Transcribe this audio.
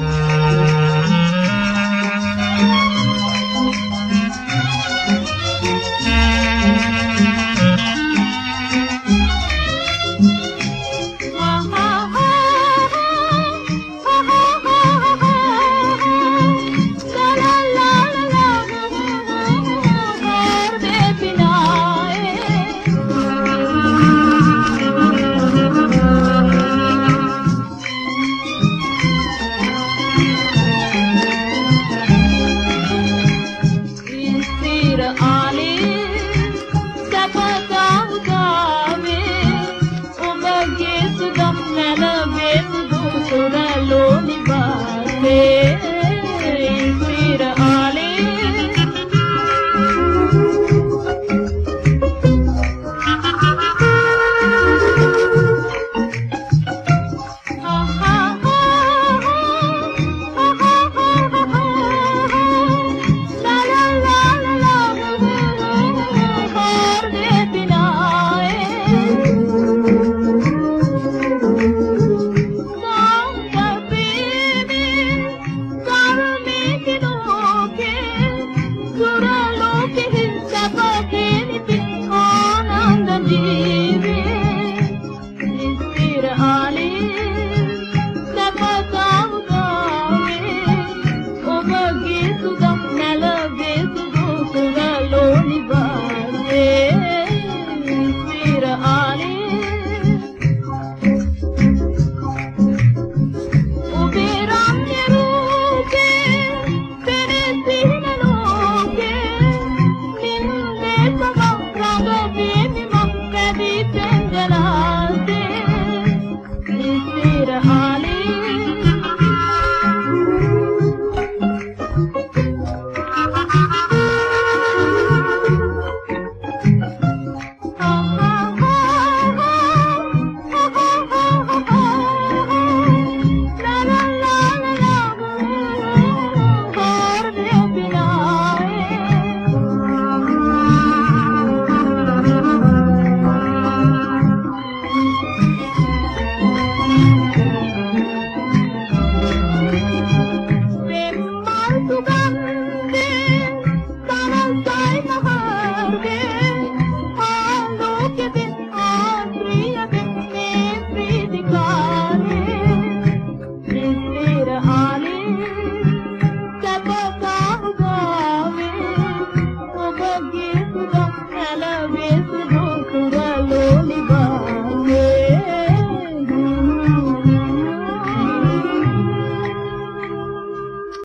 아 मालूम बातें